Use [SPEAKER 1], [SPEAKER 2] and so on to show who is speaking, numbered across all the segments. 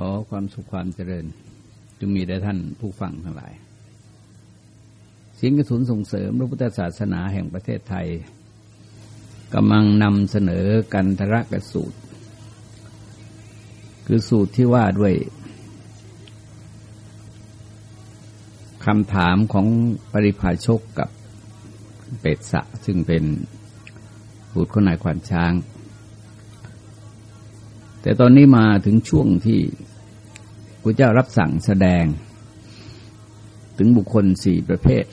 [SPEAKER 1] ขอความสุขความเจริญจงมีแด่ท่านผู้ฟังทั้งหลายสิ่งกระสุนส่งเสริมพระพุทธศาสนาแห่งประเทศไทยกำลังนำเสนอกันทรกสูตร คือสูตรที่ว่าด้วยคำถามของปริภาชกกับเปตสะ ซึ่งเป็นบุตรคนนายขวัญช้าง แต่ตอนนี้มาถึงช่วงที่พระเจ้ารับสั่งแสดง ถึงบุคคลสี่ประเภท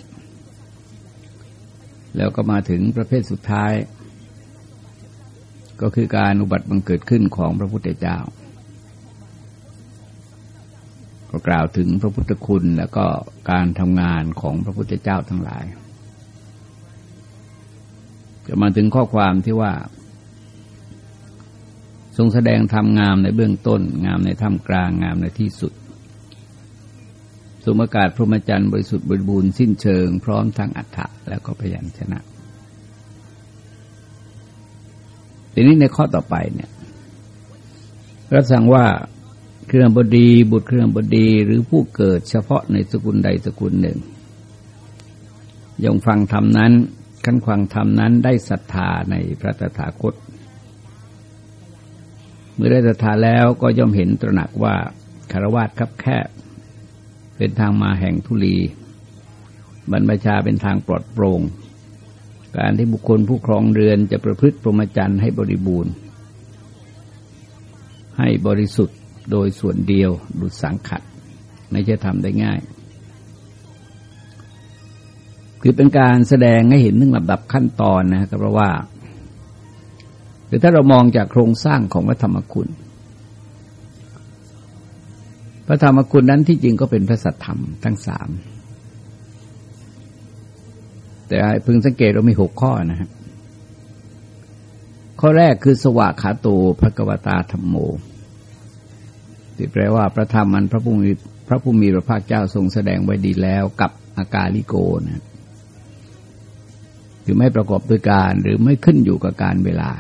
[SPEAKER 1] แล้วก็มาถึงประเภทสุดท้าย ก็คือการอุบัติบังเกิดขึ้นของพระพุทธเจ้า ก็กล่าวถึงพระพุทธคุณแล้วก็การทำงานของพระพุทธเจ้าทั้งหลาย จะมาถึงข้อความที่ว่า ทรงแสดงธรรมงามในเบื้องต้น งามในท่ามกลางงามในที่สุดสมากาศพรหมจรรย์บริสุทธิ์บริบูรณ์สิ้นเชิง พร้อมทั้งอัฏฐะแล้วก็พยัญชนะทีนี้ในข้อต่อไปเนี่ยพระสั่งว่าเครื่องบดีบุตรเครื่องบดีหรือผู้เกิดเฉพาะในสกุลใดสกุลหนึ่งยงฟังธรรมนั้นขั้นฟังธรรมนั้นได้ศรัทธาในพระตถาคต เมื่อได้ศรัทธาแล้วก็ย่อมเห็นตระหนักว่าคารวาสคับแคบ เป็นทางมาแห่งทุลี บรรพชาเป็นทางปลอดโปร่ง การที่บุคคลผู้ครองเรือนจะประพฤติพรหมจรรย์ให้บริบูรณ์ ให้บริสุทธิ์โดยส่วนเดียวดุดสังขัด ไม่ใช่ทำได้ง่าย คือเป็นการแสดงให้เห็นนึ่งลำดับขั้นตอนนะครับเพราะว่า คือถ้าเรามองจากโครงสร้างของพระธรรมคุณ พระธรรมคุณนั้นที่จริงก็เป็นพระสัทธรรมทั้งสามแต่พึงสังเกตเรามีหกข้อนะครับข้อแรกคือสวากขาโตพระกวตาธรรมโมที่แปลว่าพระธรรมมันพระผู้มีพระผู้มีพระภาคเจ้าทรงแสดงไว้ดีแล้วกับอากาลิโกนะคือไม่ประกอบด้วยการหรือไม่ขึ้นอยู่กับการเวลา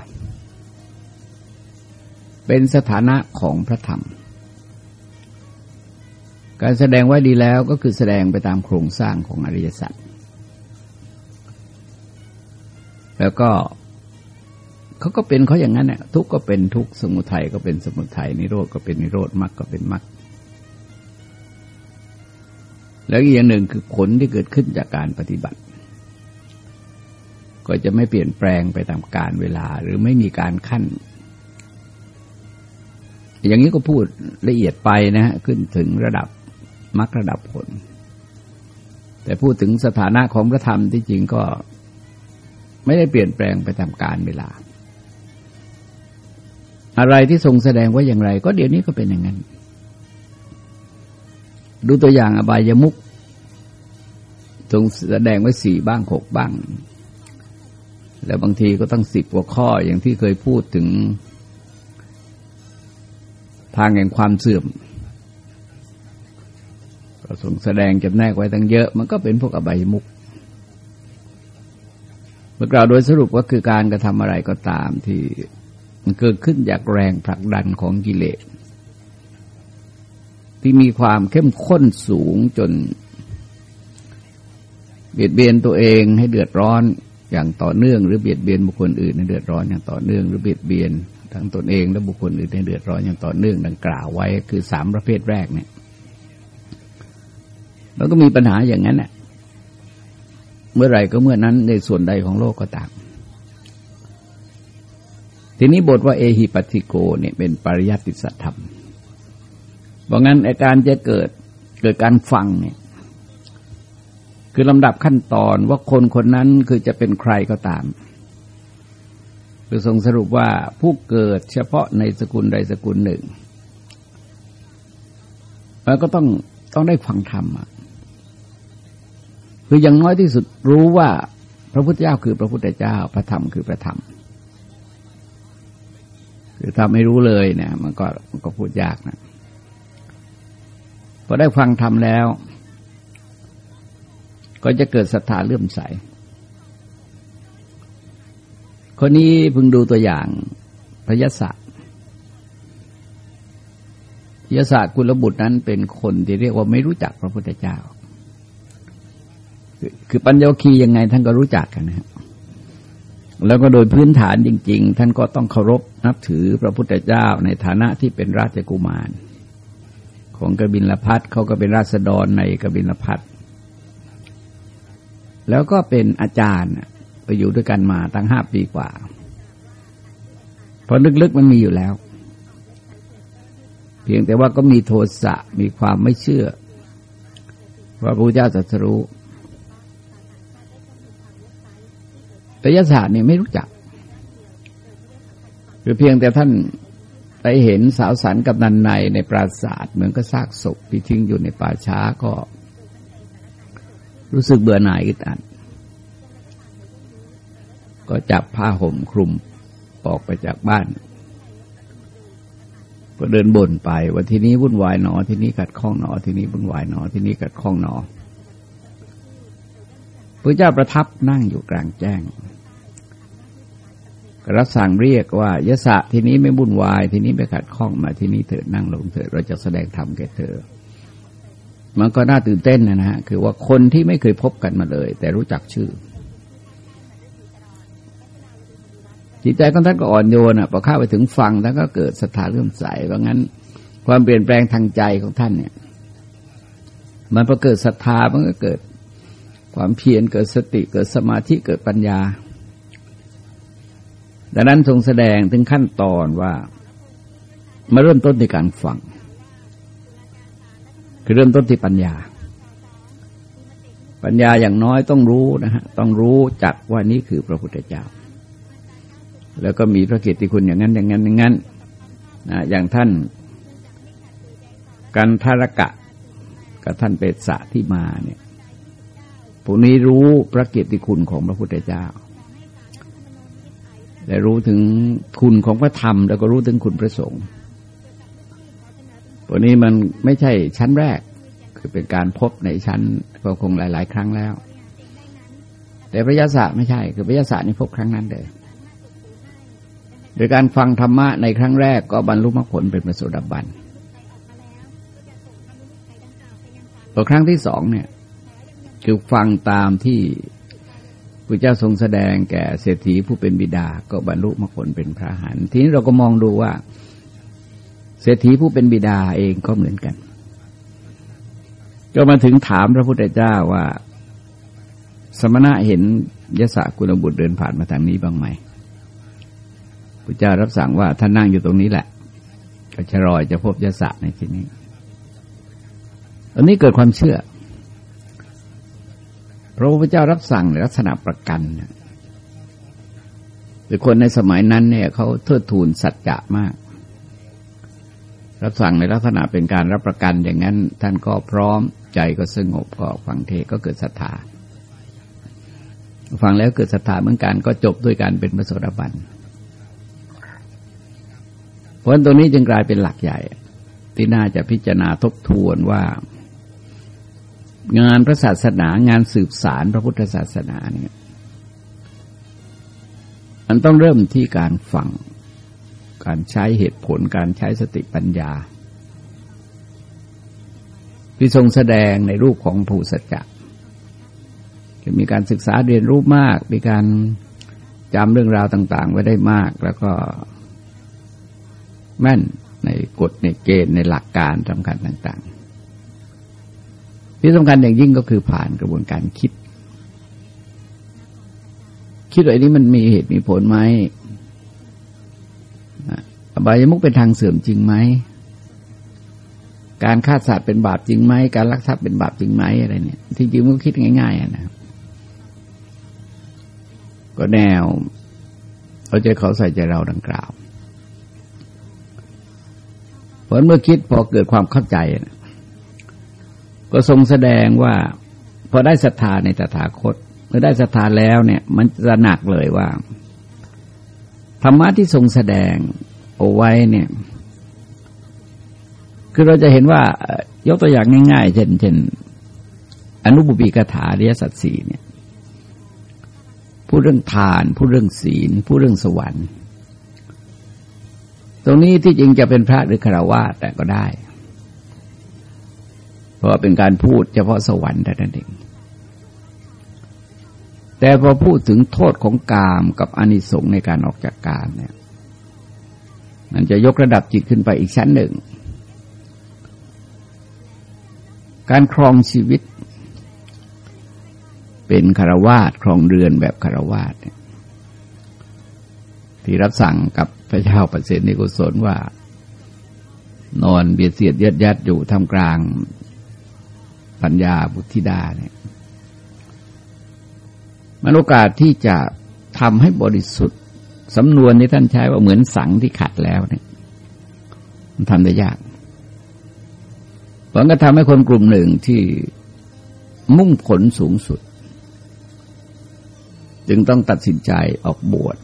[SPEAKER 1] เป็นสถานะของพระธรรม การแสดงไว้ดีแล้วก็คือแสดงไปตามโครงสร้างของอริยสัจแล้วก็เขาก็เป็นเขาอย่างนั้นเนี่ยทุกก็เป็นทุกสมุทัยก็เป็นสมุทัยนิโรธก็เป็นนิโรธมรรคก็เป็นมรรคแล้วอีกอย่างหนึ่งคือผลที่เกิดขึ้นจากการปฏิบัติ ก็จะไม่เปลี่ยนแปลงไปตามการเวลาหรือไม่มีการขั้น อย่างนี้ก็พูดละเอียดไปนะฮะขึ้นถึงระดับมรรคระดับผล แต่พูดถึงสถานะของพระธรรมที่จริงก็ไม่ได้เปลี่ยนแปลงไปตามการเวลา อะไรที่ทรงแสดงไว้อย่างไร ก็เดี๋ยวนี้ก็เป็นอย่างนั้น ดูตัวอย่างอบายมุกทรงแสดงไว้สี่บ้างหกบ้าง แล้วบางทีก็ตั้งสิบกว่าข้ออย่างที่เคยพูดถึง ทางแห่งความเสื่อมก็ทรงแสดงจำแนกไว้ตั้งเยอะ มันก็เป็นพวกอบายมุกเมื่อกล่าวโดยสรุปก็คือการกระทำอะไรก็ตามที่มันเกิดขึ้นจากแรงผลักดันของกิเลสที่มีความเข้มข้นสูงจน เบียดเบียนตัวเองให้เดือดร้อนอย่างต่อเนื่อง หรือเบียดเบียนบุคคลอื่นให้เดือดร้อนอย่างต่อเนื่อง หรือเบียดเบียน ทั้งตนเองและบุคคลอื่นให้เดือดร้อนอย่างต่อเนื่องดังกล่าวไว้คือสามประเภทแรกเนี่ยแล้วก็มีปัญหาอย่างนั้นแหละเมื่อไรก็เมื่อนั้นในส่วนใดของโลกก็ตามทีนี้บทว่าเอหิปัติโกเนี่ยเป็นปริยัติสัธรรมบอกงั้นอาการจะเกิดเกิดการฟังเนี่ยคือลำดับขั้นตอนว่าคนคนนั้นคือจะเป็นใครก็ตาม คือทรงสรุปว่าผู้เกิดเฉพาะในสกุลใดสกุลหนึ่งแล้วก็ต้องต้องได้ฟังธรรมคืออย่างน้อยที่สุดรู้ว่าพระพุทธเจ้าคือพระพุทธเจ้า พระธรรมคือพระธรรมคือถ้าไม่รู้เลยเนี่ย มันก็มันก็พูดยากนะพอได้ฟังทำแล้ว ก็จะเกิดศรัทธาเลื่อมใส คนนี้พึงดูตัวอย่างพระยศยศกุลบุตรนั้นเป็นคนที่เรียกว่าไม่รู้จักพระพุทธเจ้า คือปัญญคียังไงท่านก็รู้จักกันนะครับแล้วก็โดยพื้นฐานจริง ๆ ท่านก็ต้องเคารพนับถือพระพุทธเจ้าในฐานะที่เป็นราชกุมาร ของกบินลพัทเขาก็เป็นราษฎรในกบินลพัทแล้วก็เป็นอาจารย์ ไปอยู่ด้วยกันมาตั้งห้าปีกว่า เพราะลึกๆมันมีอยู่แล้ว เพียงแต่ว่าก็มีโทสะมีความไม่เชื่อว่าพระพุทธเจ้าตรัสรู้แต่ยศาสตร์นี่ไม่รู้จักคือเพียงแต่ท่านไปเห็นสาวสันกับนันในในปราศาสตร์เหมือนก็ซากศพที่ทิ้งอยู่ในป่าช้าก็ รู้สึกเบื่อหน่ายอึดอัด ก็จับผ้าห่มคลุมออกไปจากบ้าน ก็เดินบ่นไปว่าที่นี้วุ่นวายหนอ ที่นี้กัดข้องหนอ ที่นี้วุ่นวายหนอ ที่นี้กัดข้องหนอพระเจ้าประทับนั่งอยู่กลางแจ้งรับสั่งเรียกว่ายะสะที่นี้ไม่บุ่นวาย ที่นี้ไม่ขัดข้องมาที่นี้เถิดนั่งลงเถิดเราจะแสดงธรรมแก่เธอ มันก็น่าตื่นเต้นนะฮะคือว่าคนที่ไม่เคยพบกันมาเลย แต่รู้จักชื่อ จิตใจของท่านก็อ่อนโยนอะพอเข้าไปถึงฟังท่านก็เกิดศรัทธาเรื่มใสเพราะงั้น ความเปลี่ยนแปลงทางใจของท่านเนี่ย มันพอเกิดศรัทธามันก็เกิดความเพียรเกิดสติเกิดสมาธิเกิดปัญญา ดังนั้นทรงแสดงถึงขั้นตอนว่ามาเริ่มต้นในการฟังคือเริ่มต้นที่ปัญญา ปัญญาอย่างน้อยต้องรู้นะฮะต้องรู้จักว่านี้คือพระพุทธเจ้า แล้วก็มีพระเกียรติคุณอย่างนั้นอย่างนั้นอย่างนั้นนะอย่างท่านกันทารกะกับท่านเปตสะที่มาเนี่ยพวกนี้รู้พระเกียรติคุณของพระพุทธเจ้า และรู้ถึงคุณของพระธรรม แล้วก็รู้ถึงคุณพระสงฆ์ตัวนี้มันไม่ใช่ชั้นแรก คือเป็นการพบในชั้นก็คงหลาย ๆ ครั้งแล้ว แต่พระยาศาไม่ใช่ คือพระยาศานี่พบครั้งนั้นเลย โดยการฟังธรรมะในครั้งแรกก็บรรลุมรรคผลเป็นพระโสดาบันพอครั้งที่สองเนี่ยคือฟังตามที่พระเจ้าทรงแสดงแก่เศรษฐีผู้เป็นบิดาก็บรรลุมรรคผลเป็นพระหันทีนี้เราก็มองดูว่า เศรษฐีผู้เป็นบิดาเองก็เหมือนกันก็มาถึงถามพระพุทธเจ้าว่า สมณะเห็นยศกุลบุตรเดินผ่านมาทางนี้บ้างไหม พระเจ้ารับสั่งว่าท่านนั่งอยู่ตรงนี้แหละก็ชะรอยจะพบยศในที่นี้อันนี้เกิดความเชื่อพระพุทธเจ้ารับสั่งในลักษณะประกันคือคนในสมัยนั้นเนี่ยเขาเทิดทูนสัจจะมาก รับสั่งในลักษณะเป็นการรับประกันอย่างนั้น ท่านก็พร้อมใจก็สงบก็ฟังเทศก็เกิดศรัทธาฟังแล้วเกิดศรัทธาเหมือนกันก็จบด้วยการเป็นพระโสดาบันเเพราะตรงนี้จึงกลายเป็นหลักใหญ่ ที่น่าจะพิจารณาทบทวนว่า งานพระศาสนางานสืบสารพระพุทธศาสนาเนี่ยมันต้องเริ่มที่การฟัง การใช้เหตุผลการใช้สติปัญญา ที่ทรงแสดงในรูปของภูสัจจะจะมีการศึกษาเรียนรู้มาก มีการจำเรื่องราวต่าง ๆ ไว้ได้มาก แล้วก็ แม่นในกฎในเกณฑ์ในหลักการสำคัญต่าง ๆ ที่สำคัญอย่างยิ่งก็คือผ่านกระบวนการคิด คิดว่าอันนี้มันมีเหตุมีผลไหมอบายมุกเป็นทางเสื่อมจริงไหม การฆ่าสัตว์เป็นบาปจริงไหม การลักทรัพย์เป็นบาปจริงไหมอะไรเนี่ย ที่จริงมันคิดง่ายๆนะก็แนวเอาใจเขาใส่ใจเราดังกล่าว ผลเมื่อคิดพอเกิดความเข้าใจนะก็ทรงแสดงว่า พอได้ศรัทธาในตถาคตเมื่อได้ศรัทธาแล้วเนี่ย มันจะหนักเลยว่า ธรรมะที่ทรงแสดงเอาไว้เนี่ย คือเราจะเห็นว่ายกตัวอย่างง่ายๆ เช่นเช่นอนุบุปีกถาเรียสัตสีเนี่ย พูดเรื่องทาน พูดเรื่องศีล พูดเรื่องสวรรค์ ตรงนี้ที่จริงจะเป็นพระหรือคารวะแต่ก็ได้ เพราะเป็นการพูดเฉพาะสวรรค์แต่นั้นเองแต่พอพูดถึงโทษของกามกับอนิสงส์ในการออกจากกามเนี่ย มันจะยกระดับจิตขึ้นไปอีกชั้นหนึ่ง การครองชีวิต เป็นคารวาสครองเรือนแบบคารวาสที่รับสั่งกับ ระเจ้าปเสริฐนิโกศลว่า นอนเบียดเสียดยัดยัดอยู่ทำกลางปัญญาบุตรธิดาเนี่ยมันโอกาสที่จะทำให้บริสุทธิ์สำนวนที่ท่านใช้ว่าเหมือนสังที่ขัดแล้วเนี่ยมันทำได้ยากเพราะก็ทำให้คนกลุ่มหนึ่งที่มุ่งผลสูงสุด จึงต้องตัดสินใจออกบวช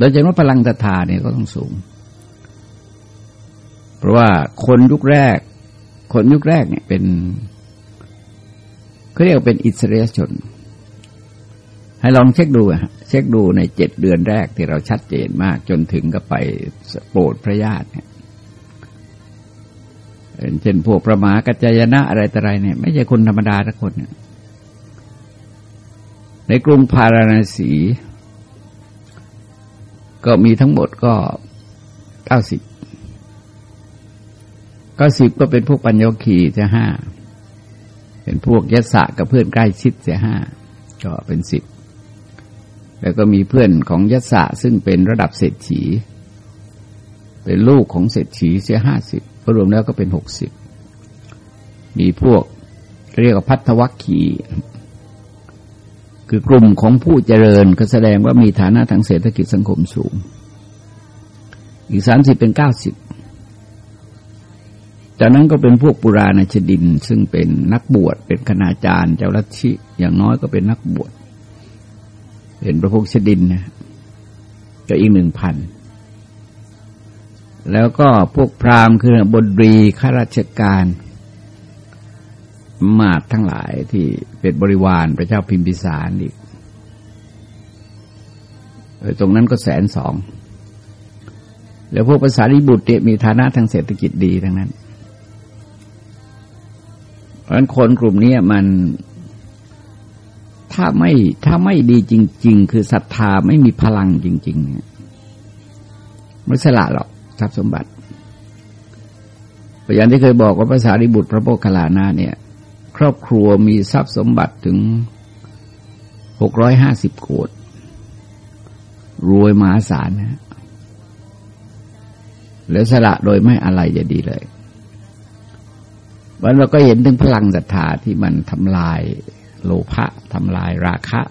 [SPEAKER 1] โดยเฉพาพลังศรัทธาเนี่ยก็ต้องสูง เพราะว่าคนยุคแรก คนยุคแรกเนี่ยเป็นเขาเรียกเป็นอิสราเอลชน ให้ลองเช็คดูอะเช็คดูในเจ็ดเดือนแรกที่เราชัดเจนมาก จนถึงกับไปโปรดพระญาติเนี่ยเช่นพวกประมากัจจยนะอะไรต่ออะไรเนี่ย ไม่ใช่คนธรรมดาทุกคนเนี่ยในกรุงพาราณสี ก็มีทั้งหมดก็เก้าสิบเก้าสิบก็เป็นพวกปัญญคีจะห้าเป็นพวกยศะกับเพื่อนใกล้ชิดเสียห้าก็เป็นสิบแล้วก็มีเพื่อนของยศะซึ่งเป็นระดับเศรษฐี เป็นลูกของเศรษฐีเสียห้าสิบรวมแล้วก็เป็นหกสิบมีพวกเรียกว่าพัทวัคคี คือกลุ่มของผู้เจริญก็แสดงว่ามีฐานะทางเศรษฐกิจสังคมสูง อีกสามสิบเป็นเก้าสิบจากนั้นก็เป็นพวกปุราณชดิน ซึ่งเป็นนักบวชเป็นคณาจารย์ เจ้าลัทธิอย่างน้อยก็เป็นนักบวชเป็นพระพุทธชดินนะก็อีกหนึ่งพันแล้วก็พวกพราหมณ์คือบดีข้าราชการ มาดทั้งหลายที่เป็นบริวารพระเจ้าพิมพิสารอีกตรงนั้นก็แสนสอง แล้วพวกภาษาริบุตรเนี่ยมีฐานะทางเศรษฐกิจดีทั้งนั้น เพราะฉะนั้นคนกลุ่มนี้มันถ้าไม่ถ้าไม่ดีจริง ๆ คือศรัทธาไม่มีพลังจริงๆเนี่ยไม่สละหรอกทรัพย์สมบัติอย่างที่เคยบอกว่าภาษาริบุตรพระโพคลานาเนี่ย รอบครัวมีทรัพย์สมบัติถึงหกร้อยห้าสิบโกดรวยมหาศาลนะแล้วสละโดยไม่อะไรจะดีเลยวันเราก็เห็นถึงพลังศรัทธาที่มันทำลายโลภะทำลายราคะ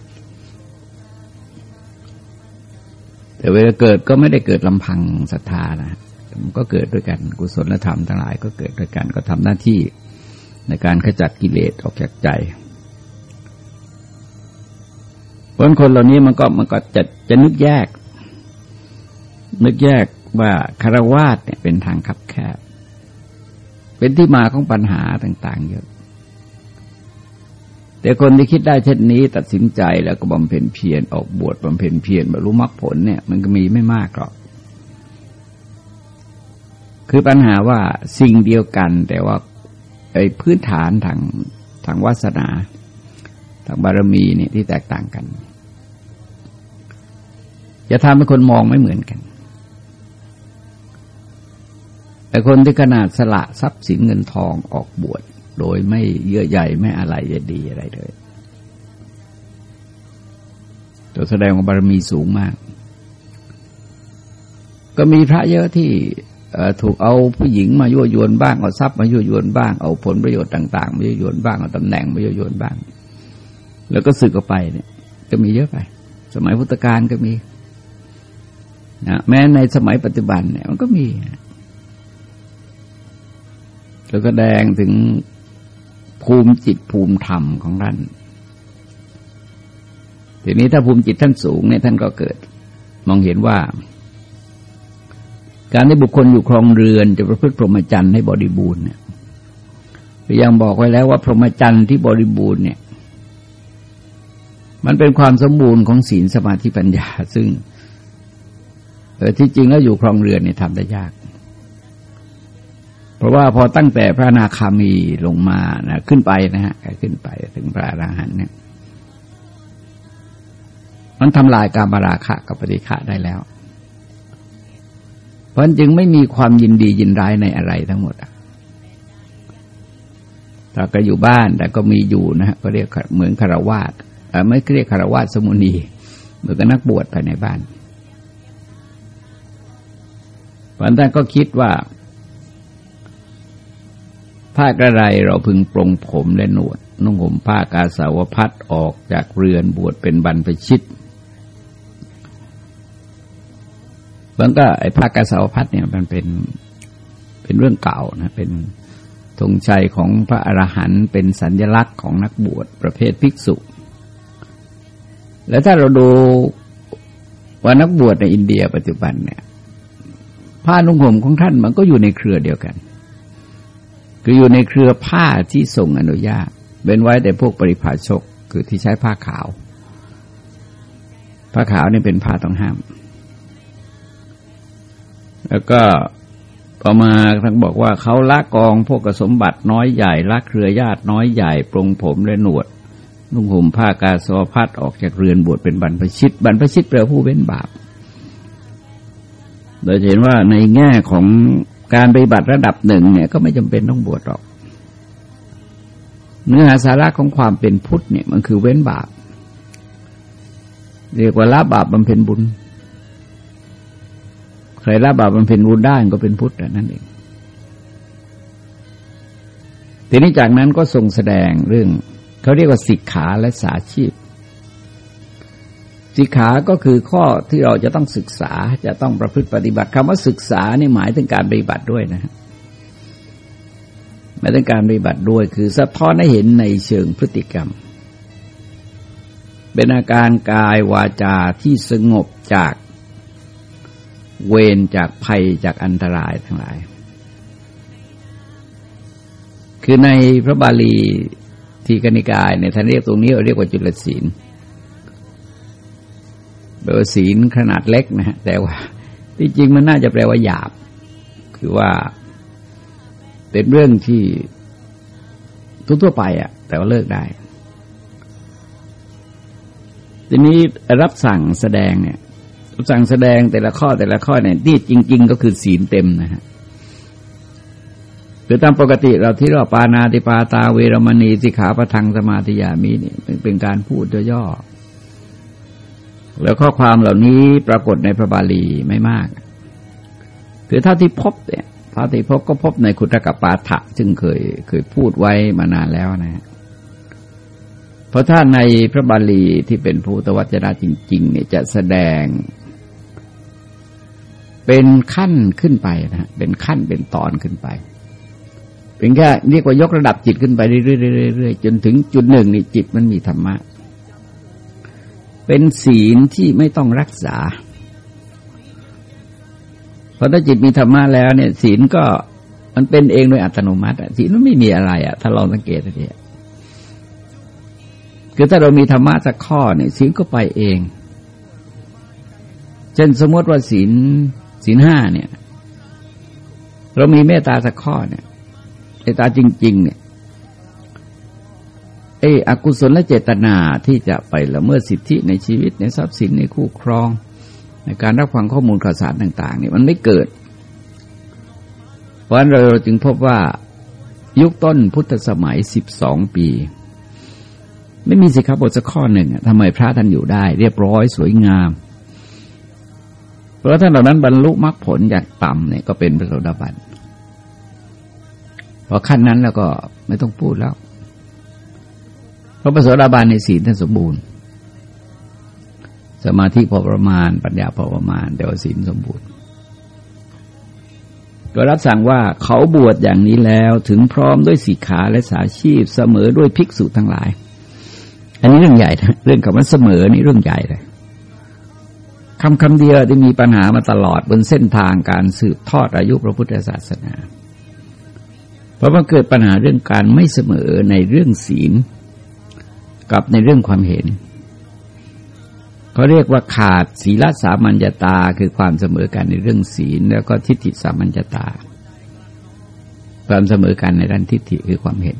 [SPEAKER 1] แต่เวลาเกิดก็ไม่ได้เกิดลำพังศรัทธานะมันก็เกิดด้วยกันกุศลธรรมทั้งหลายก็เกิดด้วยกันก็ทำหน้าที่ ในการขจัดกิเลสออกจากใจเพราะคนเหล่านี้มันก็มันก็จะจะนึกแยก นึกแยกว่าคารวาสเนี่ยเป็นทางคับแคบ เป็นที่มาของปัญหาต่าง ๆ เยอะ แต่คนที่คิดได้เช่นนี้ ตัดสินใจแล้วก็บำเพ็ญเพียรออกบวชบำเพ็ญเพียรบรรลุมรรคผลเนี่ยมันก็มีไม่มากหรอกคือปัญหาว่าสิ่งเดียวกันแต่ว่า พื้นฐานทางทางวาสนา ทางบารมีเนี่ยที่แตกต่างกัน จะทำให้คนมองไม่เหมือนกัน แต่คนที่ขนาดสละทรัพย์สินเงินทองออกบวชโดยไม่เยื่อใยไม่อะไรจะดีอะไรเลยตัวแสดงว่าบารมีสูงมาก ก็มีพระเยอะที่ ถูกเอาผู้หญิงมายั่วยวนบ้างเอาทรัพย์มายั่วยวนบ้างเอาผลประโยชน์ต่างๆมายั่วยวนบ้างเอาตำแหน่งมายั่วยวนบ้าง แล้วก็สึกออกไปเนี่ย ก็มีเยอะไป สมัยพุทธกาลก็มีนะแม้ในสมัยปัจจุบันเนี่ยมันก็มี แล้วก็แดงถึงภูมิจิตภูมิธรรมของท่านทีนี้ถ้าภูมิจิตท่านสูงเนี่ยท่านก็เกิด มองเห็นว่า การที่บุคคลอยู่ครองเรือนจะประพฤติพรหมจรรย์ให้บริบูรณ์เนี่ยยังบอกไว้แล้วว่าพรหมจรรย์ที่บริบูรณ์เนี่ย มันเป็นความสมบูรณ์ของศีลสมาธิปัญญา ซึ่งเออที่จริงแล้วอยู่ครองเรือนเนี่ยทำได้ยาก เพราะว่าพอตั้งแต่พระนาคามีลงมานะขึ้นไปนะฮะขึ้นไปถึงพระอราหันต์เนี่ยมันทำลายการบาราคะกับปฏิฆะได้แล้ว พราะจึงไม่มีความยินดียินร้ายในอะไรทั้งหมดอะแต่ก็อยู่บ้านแต่ก็มีอยู่นะฮะก็เรียกเหมือนคารวาสไม่เรียกคารวาสสมุนีเหมือนกับนักบวชภายในบ้านพระท่านก็คิดว่าผ้ากระไรเราพึงปรงผมและหนวดนุ่งห่มผ้ากาสาวพัดออกจากเรือนบวชเป็นบรรพชิต มันก็ไอ้ผ้ากาสาวพัดเนี่ยมันเป็นเป็นเรื่องเก่านะเป็นธงชัยของพระอรหันต์เป็นสัญญลักษณ์ของนักบวชประเภทภิกษุ แล้วถ้าเราดูว่านักบวชในอินเดียปัจจุบันเนี่ยผ้านุ่งห่มของท่านมันก็อยู่ในเครือเดียวกัน คืออยู่ในเครือผ้าที่ทรงอนุญาตเป็นไว้แต่พวกปริภาชกคือที่ใช้ผ้าขาว ผ้าขาวนี่เป็นผ้าต้องห้าม แล้วก็ต่อมาท่านบอกว่าเขาละกองพวกสมบัติน้อยใหญ่ละเครือญาติน้อยใหญ่ปรงผมและหนวด นุ่งห่มผ้ากาสวพัดออกจากเรือนบวชเป็นบรรพชิต บรรพชิตแปลผู้เว้นบาปโดยเห็นว่าในแง่ของการปฏิบัติระดับหนึ่งเนี่ยก็ไม่จำเป็นต้องบวชหรอก เนื้อหาสาระของความเป็นพุทธเนี่ยมันคือเว้นบาป เรียกว่าละบาปบำเพ็ญบุญ ใครละบาปบำเพ็ญบุญได้ก็เป็นพุทธนั่นเอง ทีนี้จากนั้นก็ทรงแสดงเรื่องเขาเรียกว่าสิกขาและสาชีพ สิกขาก็คือข้อที่เราจะต้องศึกษาจะต้องประพฤติปฏิบัติคำว่าศึกษานี่หมายถึงการปฏิบัติด้วยนะหมายถึงการปฏิบัติด้วย คือสะท้อนให้เห็นในเชิงพฤติกรรมเป็นอาการกายวาจาที่สงบจาก เวรจากภัยจากอันตรายทั้งหลาย คือในพระบาลีทีกนิกายในท่านเรียกตรงนี้เรียกว่าจุลศีลแปลว่าศีลขนาดเล็กนะฮะแต่ว่าที่จริงมันน่าจะแปลว่าหยาบ คือว่าเป็นเรื่องที่ทั่วไปอะแต่ว่าเลิกได้ ทีนี้รับสั่งแสดงเนี่ย สั่งแสดงแต่ละข้อแต่ละข้อเนี่ยที่จริง ๆ ก็คือศีลเต็มนะฮะคือตามปกติเราที่เราปานาติปาตาเวรมณีสิกขาปทังสมาธิยามีนี่เป็นการพูดย่อแล้วข้อความเหล่านี้ปรากฏในพระบาลีไม่มาก คือเท่าที่พบเนี่ยเท่าที่พบก็พบในคุตกปาฐะซึ่งเคยเคยพูดไว้มานานแล้วนะ เพราะถ้าในพระบาลีที่เป็นภูตวัจนะจริง ๆ เนี่ยจะแสดง เป็นขั้นขึ้นไปนะเป็นขั้นเป็นตอนขึ้นไป เป็นแค่เรียกว่ายกระดับจิตขึ้นไปเรื่อยๆจนถึงจุดหนึ่งนี่จิตมันมีธรรมะ เป็นศีลที่ไม่ต้องรักษา เพราะถ้าจิตมีธรรมะแล้วเนี่ย ศีลก็มันเป็นเองโดยอัตโนมัติศีลมันไม่มีอะไรอะถ้าลองสังเกตดูคือถ้าเรามีธรรมะสักข้อเนี่ยศีลก็ไปเอง เช่นสมมติว่าศีล ศีลห้าเนี่ย เรามีเมตตาสักข้อเนี่ยเมตตาจริง ๆ เนี่ยเอออกุศลและเจตนาที่จะไปละเมิดสิทธิในชีวิตในทรัพย์สินในคู่ครอง ในการรับฟังข้อมูลข่าวสารต่าง ๆ เนี่ยมันไม่เกิด เพราะฉะนั้นเราจึงพบว่ายุคต้นพุทธสมัยสิบสองปี ไม่มีสิกขาบทสักข้อหนึ่งทำไมพระท่านอยู่ได้ เรียบร้อยสวยงาม เพราะท่านเหล่านั้นบรรลุมรรคผลจากต่ำเนี่ยก็เป็นพระโสดาบันพอขั้นนั้นแล้วก็ไม่ต้องพูดแล้ว เพราะปสดาบาลในศีลท่านสมบูรณ์ สมาธิพอประมาณ ปัญญาพอประมาณ แต่ว่าศีลสมบูรณ์ ก็รับสั่งว่าเขาบวชอย่างนี้แล้วถึงพร้อมด้วยสีขาและสาชีพเสมอด้วยภิกษุทั้งหลาย อันนี้เรื่องใหญ่เรื่องคำว่าเสมอนี่เรื่องใหญ่เลย คำคำเดียวที่มีปัญหามาตลอดบนเส้นทางการสืบทอดอายุพระพุทธศาสนา เพราะมันเกิดปัญหาเรื่องการไม่เสมอในเรื่องศีล กับในเรื่องความเห็นเขาเรียกว่าขาดศีลสามัญญาตาคือความเสมอกันในเรื่องศีล แล้วก็ทิฏฐิสามัญญาตา ความเสมอกันในด้านทิฏฐิคือความเห็น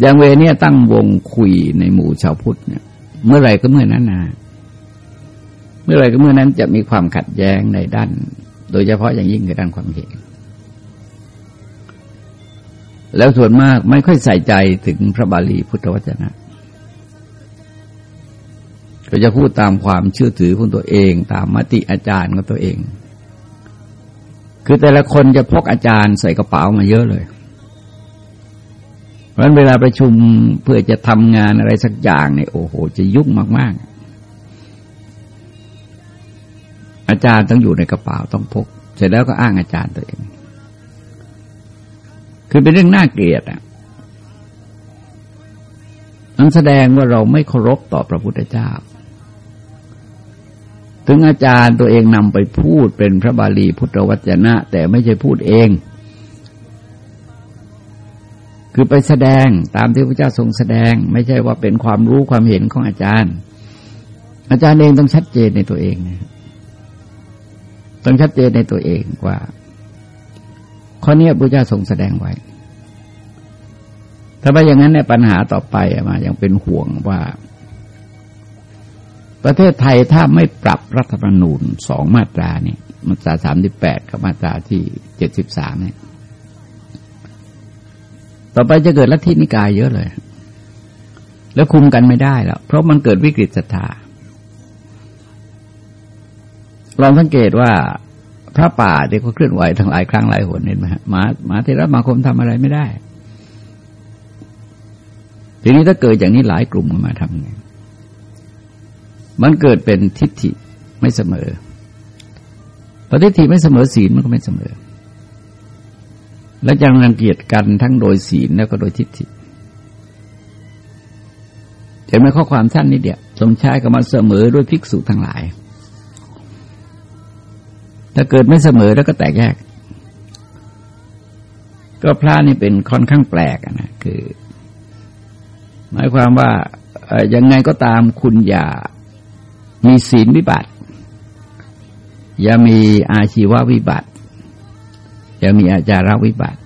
[SPEAKER 1] อย่างเวเนี่ยตั้งวงคุยในหมู่ชาวพุทธเนี่ย เมื่อไรก็เมื่อนั้นนะเมื่อไรก็เมื่อนั้นจะมีความขัดแย้งในด้าน โดยเฉพาะอย่างยิ่งในด้านความเห็น แล้วส่วนมากไม่ค่อยใส่ใจถึงพระบาลีพุทธวจนะก็จะพูดตามความเชื่อถือของตัวเอง ตามมติอาจารย์ของตัวเอง คือแต่ละคนจะพกอาจารย์ใส่กระเป๋ามาเยอะเลย เพราะเวลาประชุมเพื่อจะทำงานอะไรสักอย่างเนี่ยโอ้โห จะยุ่งมาก ๆ อาจารย์ต้องอยู่ในกระเป๋าต้องพก เสร็จแล้วก็อ้างอาจารย์ตัวเอง คือเป็นเรื่องน่าเกลียดอะนั้นแสดงว่าเราไม่เคารพต่อพระพุทธเจ้า ถึงอาจารย์ตัวเองนำไปพูดเป็นพระบาลีพุทธวจนะ แต่ไม่ใช่พูดเอง คือไปแสดงตามที่พระเจ้าทรงแสดง ไม่ใช่ว่าเป็นความรู้ความเห็นของอาจารย์ อาจารย์เองต้องชัดเจนในตัวเองต้องชัดเจนในตัวเองว่าข้อนี้พระเจ้าทรงแสดงไว้ ถ้าไปอย่างนั้นเนี่ยปัญหาต่อไปมายังเป็นห่วงว่า ประเทศไทยถ้าไม่ปรับรัฐธรรมนูญสองมาตราเนี่ยมาตราสามสิบแปดกับมาตราที่เจ็ดสิบสามเนี่ย ต่อไปจะเกิดลัทธินิกายเยอะเลย แล้วคุมกันไม่ได้แล้ว เพราะมันเกิดวิกฤตศรัทธาลองสังเกตว่าพระป่าเด็กก็เคลื่อนไหวทั้งหลายครั้งหลายหนเห็นไหมฮะมามาเทระมาคมทำอะไรไม่ได้ ทีนี้ถ้าเกิดอย่างนี้หลายกลุ่มมาทำไงมันเกิดเป็นทิฏฐิไม่เสมอพอทิฏฐิไม่เสมอศีลมันก็ไม่เสมอ และยังรังเกียจกันทั้งโดยศีลแล้วก็โดยทิฏฐิจะไม่ข้อความสั้นนิดเดียวทรงใช้กับมาเสมอด้วยภิกษุทั้งหลาย ถ้าเกิดไม่เสมอแล้วก็แตกแยก ก็พระนี่เป็นค่อนข้างแปลกนะคือ หมายความว่ายังไงก็ตามคุณอย่ามีศีลวิบัติ อย่ามีอาชีววิบัติ อย่ามีอาจาระวิบัติ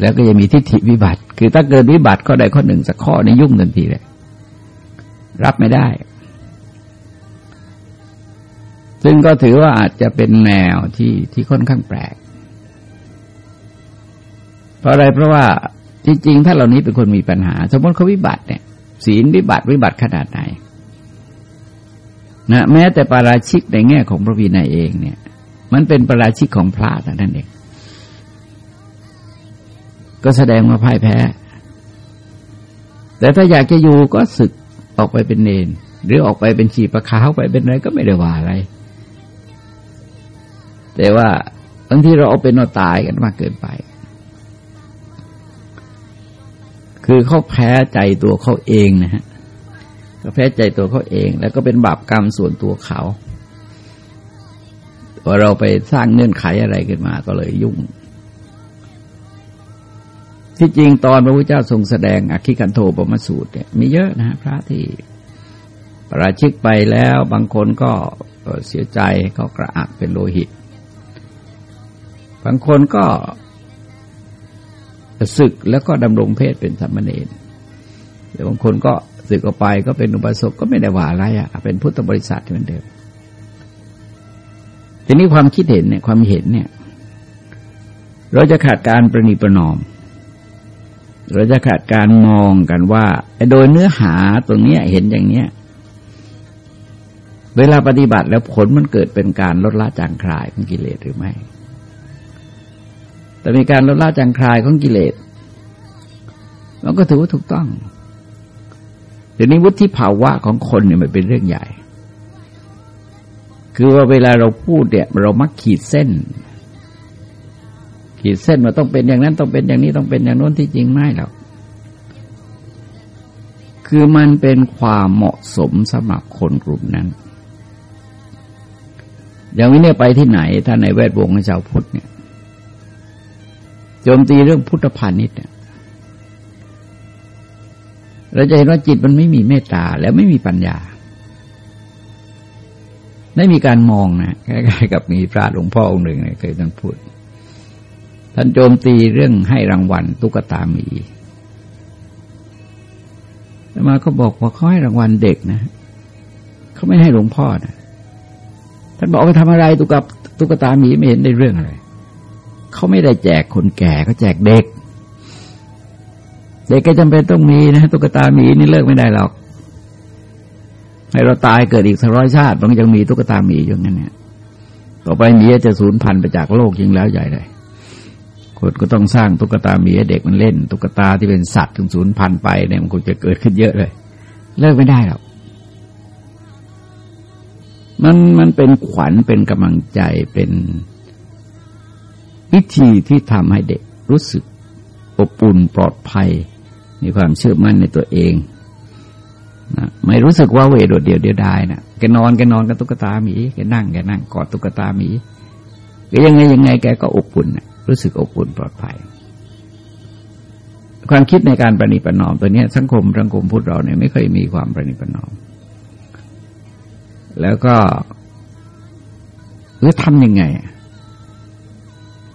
[SPEAKER 1] แล้วก็จะมีทิฏฐิวิบัติ คือถ้าเกิดวิบัติข้อใดข้อหนึ่งสักข้อในยุ่งทันทีเลยรับไม่ได้ ซึ่งก็ถือว่าอาจจะเป็นแนวที่ที่ค่อนข้างแปลก เพราะอะไรเพราะว่าจริงๆ ถ้าเหล่านี้เป็นคนมีปัญหา สมมติเขาวิบัติเนี่ย ศีลวิบัติวิบัติขนาดไหนนะแม้แต่ปาราชิกในแง่ของพระวินัยเองเนี่ย มันเป็นปาราชิกของพระนั่นเอง ก็แสดงว่าพ่ายแพ้ แต่ถ้าอยากจะอยู่ก็ศึกออกไปเป็นเนน หรือออกไปเป็นชีประคาวไปเป็นอะไรก็ไม่ได้ว่าอะไร แต่ว่าบางทีเราเอาเป็นเอาตายกันมากเกินไป คือเขาแพ้ใจตัวเขาเองนะฮะก็แพ้ใจตัวเขาเอง แล้วก็เป็นบาปกรรมส่วนตัวเขา ว่าเราไปสร้างเงื่อนไขอะไรขึ้นมาก็เลยยุ่ง ที่จริงตอนพระพุทธเจ้าทรงแสดงอคิกันโทปมสูตรเนี่ยมีเยอะนะพระที่ประราชิกไปแล้วบางคนก็เสียใจเขากระอักเป็นโลหิต บางคนก็ศึกแล้วก็ดำรงเพศเป็นสามเณรแต่บางคนก็สึกออกไปก็เป็นอุปสมบทก็ไม่ได้ว่าอะไรอะเป็นพุทธบริษัทเหมือนเดิม ทีนี้ความคิดเห็นเนี่ยความเห็นเนี่ย เราจะขาดการประนีประนอม เราจะขาดการมองกันว่าโดยเนื้อหาตรงนี้เห็นอย่างเนี้ย เวลาปฏิบัติแล้วผลมันเกิดเป็นการลดละจางคลายของกิเลสหรือไม่ แต่มีการลดละจางคลายของกิเลสมันก็ถือว่าถูกต้องเดี๋ยวนี้วุฒิภาวะของคนเนี่ยมันเป็นเรื่องใหญ่ คือว่าเวลาเราพูดเนี่ยเรามักขีดเส้น ขีดเส้นว่าต้องเป็นอย่างนั้นต้องเป็นอย่างนี้ต้องเป็นอย่างโน้นที่จริงไม่หรอกคือมันเป็นความเหมาะสมสำหรับคนกลุ่มนั้น อย่างนี้เนี่ยไปที่ไหน ถ้าในแวดวงของชาวพุทธเนี่ยโจมตีเรื่องพุทธพาณิชย์เนี่ยเราจะเห็นว่าจิตมันไม่มีเมตตาแล้วไม่มีปัญญา ไม่มีการมองนะคล้ายๆกับมีพระหลวงพ่อองค์หนึ่งเคยท่านพูด ท่านโจมตีเรื่องให้รางวัลตุ๊กตาหมีแต่มาก็บอกว่าเขาให้รางวัลเด็กนะเขาไม่ให้หลวงพ่อนะท่านบอกไปทำอะไรตุ๊กตาตุ๊กตาหมีไม่เห็นได้เรื่องอะไรเขาไม่ได้แจกคนแก่เขาแจกเด็ก เด็กก็จำเป็นต้องมีนะตุ๊กตาหมีนี่เลิกไม่ได้หรอก ให้เราตายเกิดอีกสักร้อยชาติ มันยังมีตุ๊กตาหมีอยู่งั้นเนี่ย ต่อไปหมีจะสูญพันธุ์ไปจากโลกยิ่งแล้วใหญ่เลยคนก็ต้องสร้างตุ๊กตาหมีเด็กมันเล่น ตุ๊กตาที่เป็นสัตว์ถึงสูญพันธุ์ไปเนี่ยมันคงจะเกิดขึ้นเยอะเลย เลิกไม่ได้หรอกมันมันเป็นขวัญเป็นกำลังใจเป็นวิธีที่ทำให้เด็กรู้สึกอบอุ่นปลอดภัย มีความเชื่อมั่นในตัวเอง นะไม่รู้สึกว่าเวโดดเดียวเดียวดายนะแกนอนแกนอนกับตุ๊กตาหมีแกนั่งแกนั่งกอดตุ๊กตาหมีแกยังไงยังไงแกก็อบอุ่นนะรู้สึกอบอุ่นปลอดภัย ความคิดในการประนีประนอมตัวนี้สังคมสังคมพุทธเราเนี่ยไม่เคยมีความประนีประนอม แล้วก็เออทำยังไง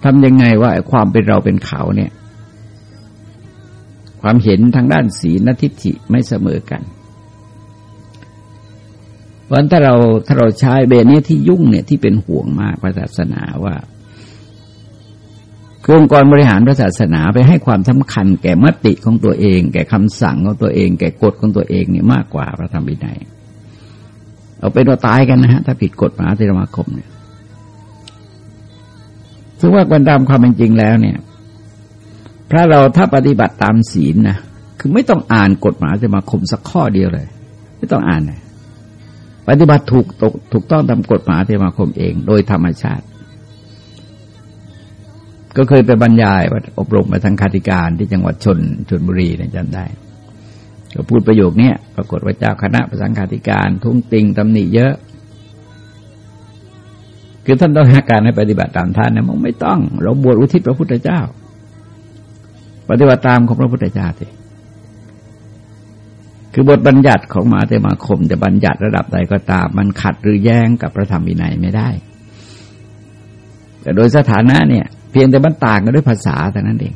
[SPEAKER 1] ทำยังไงว่าความเป็นเราเป็นเขาเนี่ย ความเห็นทางด้านศีลทิฏฐิไม่เสมอกัน ราะถ้าเราถ้าเราใช้เบนี้ที่ยุ่งเนี่ยที่เป็นห่วงมากพระศาสนาว่าคือองค์กรบริหารพระศาสนาไปให้ความสำคัญแก่มติของตัวเอง แก่คำสั่งของตัวเอง แก่กฎของตัวเองเนี่ยมากกว่าพระธรรมวินัยเอาเป็นตัวตายกันนะฮะถ้าผิดกฎมหาเทรมาคมเนี่ยซึ่งว่ากันตามความเป็นจริงแล้วเนี่ย พระเราถ้าปฏิบัติตามศีลนะคือไม่ต้องอ่านกฎหมายเทรมาคมสักข้อเดียวเลย ไม่ต้องอ่านเลย ปฏิบัติถูกตกถูกต้องตามกฎหมายเทมาคมเอง โดยธรรมชาติ ก็เคยไปบรรยายอบรมมาทางคาติการที่จังหวัดชนชนบุรีนะจำได้ ก็พูดประโยคนี้ปรากฏว่าเจ้าคณะประสังคาติการ ทุ่งติงตำหนิเยอะ คือท่านต้องหาการให้ปฏิบัติตามท่านนะมันไม่ต้อง เราบวชอุทิศพระพุทธเจ้า ปฏิบัติตามของพระพุทธเจ้าสิ คือบทบัญญัติของมหาเทมาคมจะบัญญัติระดับใดก็ตาม มันขัดหรือแย้งกับพระธรรมวินัยไม่ได้ แต่โดยสถานะเนี่ย เพียงแต่มันต่างกันด้วยภาษาแต่นั้นเอง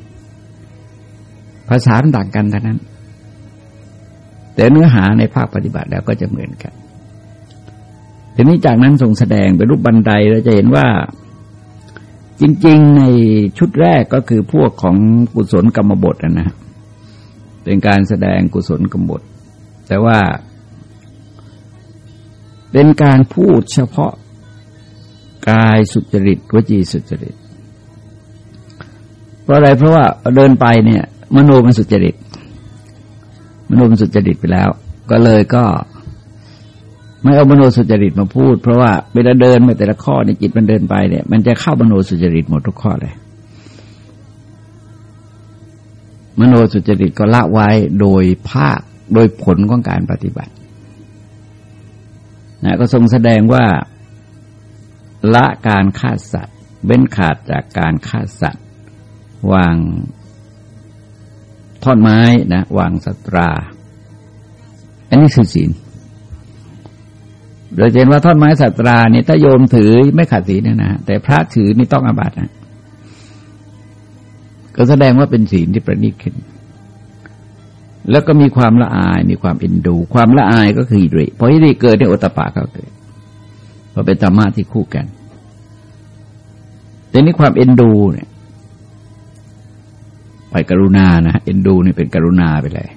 [SPEAKER 1] ภาษาต่างกันเท่านั้น แต่เนื้อหาในภาคปฏิบัติแล้วก็จะเหมือนกันทีนี้จากนั้นทรงแสดงเป็นรูปบันไดเราจะเห็นว่าจริง ๆ ในชุดแรกก็คือพวกของกุศลกรรมบทนะ เป็นการแสดงกุศลกรรมบท แต่ว่า เป็นการพูดเฉพาะกายสุจริตวจีสุจริต เพราะอะไรเพราะว่าเดินไปเนี่ย มโนมันสุจริต มโนมันสุจริตไปแล้ว ก็เลยก็ ไม่เอามโนสุจริตมาพูด เพราะว่าเวลาเดินไปแต่ละข้อในจิตมันเดินไปเนี่ย มันจะเข้ามโนสุจริตหมดทุกข้อเลย มโนสุจริตก็ละไว้โดยภาค โดยผลของการปฏิบัตินะก็ทรงแสดงว่าละการฆ่าสัตว์เว้นขาดจากการฆ่าสัตว์ วางท่อนไม้นะวางสตรา อันนี้คือศีลโดยเห็นว่าท่อนไม้สัตราเนี่ยถ้าโยมถือไม่ขาดศีลนะนะแต่พระถือนี่ต้องอาบัตินะก็แสดงว่าเป็นศีลที่ประณีตขึ้น แล้วก็มีความละอายมีความเอ็นดู ความละอายก็คืออิริพออิริเกิดในอุตปาก็เกิดเพราะเป็นธรรมะที่คู่กันแต่นี้ความเอ็นดูเนี่ย ไปกรุณานะเอ็นดูนี่เป็นกรุณาไปเลย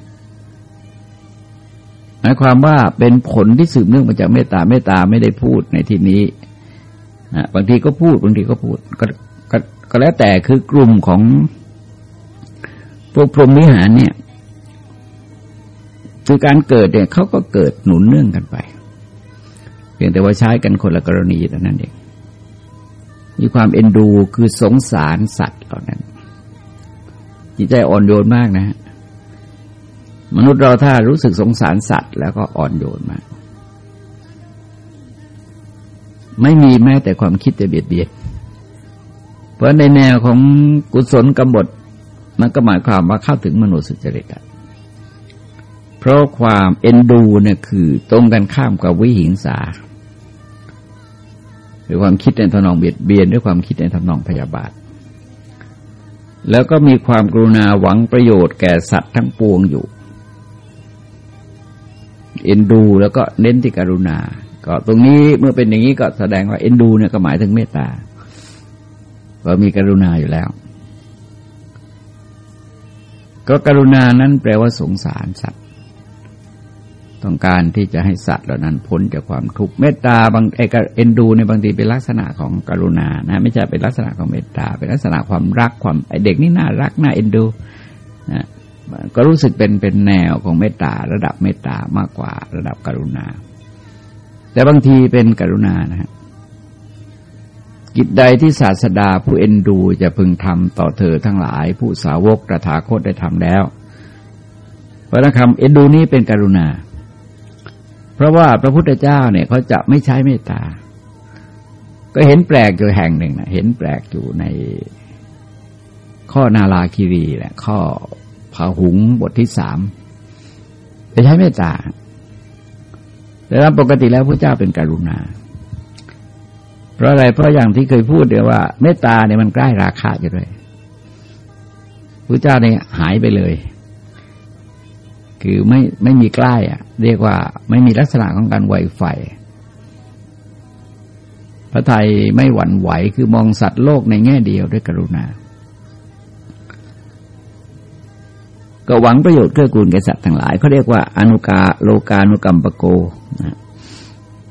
[SPEAKER 1] หมายความว่าเป็นผลที่สืบเนื่องมาจากเมตตาเมตตาไม่ได้พูดในที่นี้นะบางทีก็พูดบางทีก็พูดกก็ก็แล้วแต่คือกลุ่มของพวกพรหมวิหารเนี่ย คือการเกิดเนี่ยเขาก็เกิดหนุนเนื่องกันไป เพียงแต่ว่าใช้กันคนละกรณีแต่นั้นเองมีความเอ็นดูคือสงสารสัตว์เหล่านั้นจิตใจอ่อนโยนมากนะฮะมนุษย์เราถ้ารู้สึกสงสารสัตว์ แล้วก็อ่อนโยนมาก ไม่มีแม้แต่ความคิดจะเบียดเบียนเพราะในแนวของกุศลกำบดมันก็หมายความว่าเข้าถึงมนุษย์สุจริต เพราะความเอ็นดูเนี่ยคือตรงกันข้ามกับวิหิงสาหรือความคิดในทนองเบียดเบียนด้วยความคิดในทำนองพยาบาท แล้วก็มีความกรุณาหวังประโยชน์แก่สัตว์ทั้งปวงอยู่ เอ็นดูแล้วก็เน้นที่กรุณา ก็ตรงนี้เมื่อเป็นอย่างนี้ก็แสดงว่าเอ็นดูเนี่ยก็หมายถึงเมตตาว่ามีกรุณาอยู่แล้ว ก็กรุณานั้นแปลว่าสงสารสัตว์ ต้องการที่จะให้สัตว์เหล่านั้นพ้นจากความทุกข์เมตตาบางไอเอ็นดูในบางทีเป็นลักษณะของกรุณานะไม่ใช่เป็นลักษณะของเมตตา เป็นลักษณะความรักความไอเด็กนี่น่ารักน่าเอ็นดูนะก็รู้สึกเป็นเป็นแนวของเมตตา ระดับเมตตามากกว่าระดับกรุณา แต่บางทีเป็นกรุณานะฮะกิจใดที่ศาสดาผู้เอ็นดูจะพึงทำต่อเธอทั้งหลาย ผู้สาวกตถาคตได้ทำแล้ว เพราะนัคำเอ็นดูนี้เป็นกรุณา เพราะว่าพระพุทธเจ้าเนี่ยเขาจะไม่ใช้เมตตา ก็เห็นแปลกอยู่แห่งหนึ่งนะเห็นแปลกอยู่ในข้อนาลาคิรีแหละข้อผาหุงบทที่สามไปใช้เมตตาแต่ตามปกติแล้วพระเจ้าเป็นกรุณา เพราะอะไรเพราะอย่างที่เคยพูดเดียวว่า เมตตาเนี่ยมันใกล้ราคาอยู่เลยพระเจ้าเนี่ยหายไปเลย คือไม่ไม่มีใกล้อะเรียกว่าไม่มีลักษณะของการไหวไฟพระไทยไม่หวั่นไหวคือมองสัตว์โลกในแง่เดียวด้วยกรุณา ก็หวังประโยชน์เกื้อกูลแก่สัตว์ทั้งหลายเขาเรียกว่าอนุกาโลกานุกรรมปโกนะ